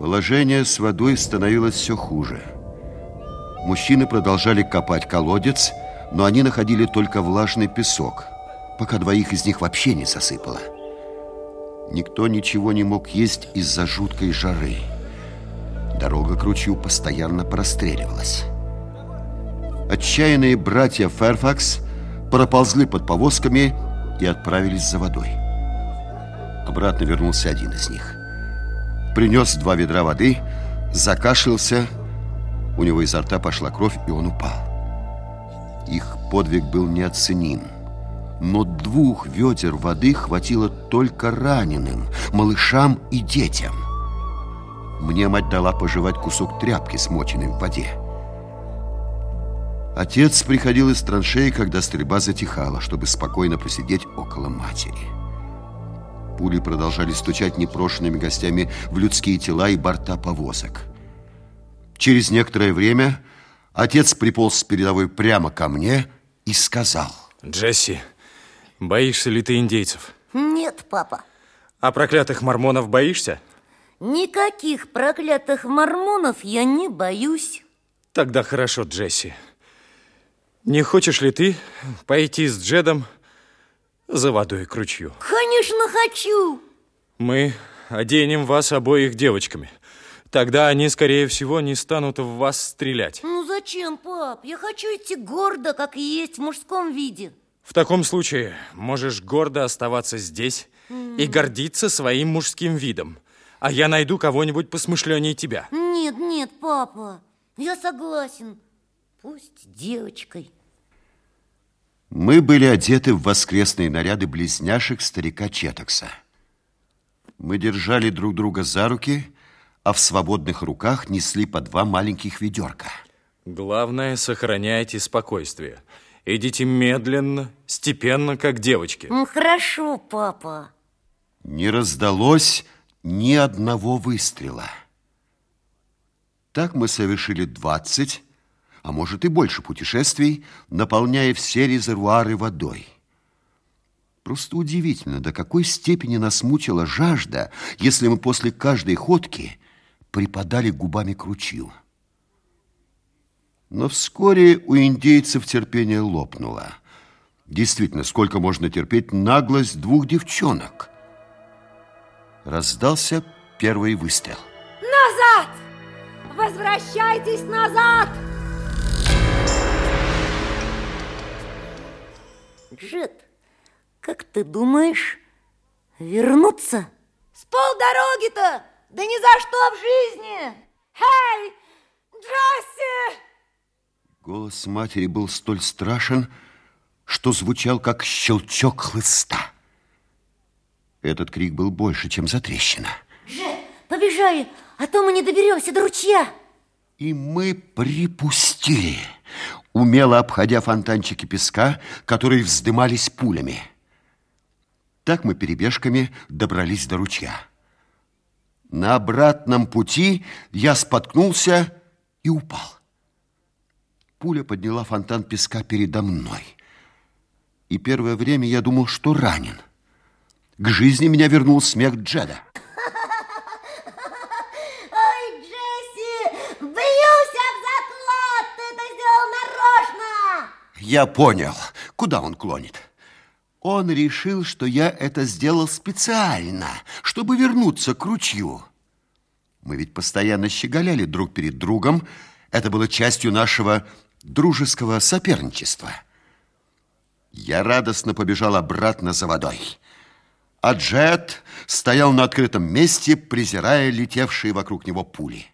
Положение с водой становилось все хуже. Мужчины продолжали копать колодец, но они находили только влажный песок, пока двоих из них вообще не засыпало. Никто ничего не мог есть из-за жуткой жары. Дорога к ручью постоянно простреливалась. Отчаянные братья Ферфакс проползли под повозками и отправились за водой. Обратно вернулся один из них. Принес два ведра воды, закашлялся, у него изо рта пошла кровь, и он упал. Их подвиг был неоценим. Но двух ведер воды хватило только раненым, малышам и детям. Мне мать дала пожевать кусок тряпки, смоченной в воде. Отец приходил из траншеи, когда стрельба затихала, чтобы спокойно посидеть около матери. Пули продолжали стучать непрошенными гостями в людские тела и борта повозок. Через некоторое время отец приполз с передовой прямо ко мне и сказал. Джесси, боишься ли ты индейцев? Нет, папа. А проклятых мормонов боишься? Никаких проклятых мормонов я не боюсь. Тогда хорошо, Джесси. Не хочешь ли ты пойти с Джедом за водой к ручью? Конечно, хочу. Мы оденем вас обоих девочками. Тогда они, скорее всего, не станут в вас стрелять. Ну зачем, пап? Я хочу идти гордо, как и есть в мужском виде. В таком случае можешь гордо оставаться здесь mm. и гордиться своим мужским видом. А я найду кого-нибудь посмышленнее тебя. Нет, нет, папа, я согласен. Пусть девочкой. Мы были одеты в воскресные наряды близняшек старика Четокса. Мы держали друг друга за руки, а в свободных руках несли по два маленьких ведерка. Главное, сохраняйте спокойствие. Идите медленно, степенно, как девочки. Хорошо, папа. Не раздалось ни одного выстрела. Так мы совершили двадцать а может и больше путешествий, наполняя все резервуары водой. Просто удивительно, до какой степени нас мучила жажда, если мы после каждой ходки припадали губами к ручью. Но вскоре у индейцев терпение лопнуло. Действительно, сколько можно терпеть наглость двух девчонок? Раздался первый выстрел. Назад! Возвращайтесь назад! Джет, как ты думаешь, вернуться? С полдороги-то! Да ни за что в жизни! Эй, Джесси! Голос матери был столь страшен, что звучал, как щелчок хлыста. Этот крик был больше, чем затрещина. Джет, побежали, а то мы не доберемся до ручья. И мы припустили умело обходя фонтанчики песка, которые вздымались пулями. Так мы перебежками добрались до ручья. На обратном пути я споткнулся и упал. Пуля подняла фонтан песка передо мной. И первое время я думал, что ранен. К жизни меня вернул смех Джеда. Я понял, куда он клонит. Он решил, что я это сделал специально, чтобы вернуться к ручью. Мы ведь постоянно щеголяли друг перед другом. Это было частью нашего дружеского соперничества. Я радостно побежал обратно за водой. А Джет стоял на открытом месте, презирая летевшие вокруг него пули.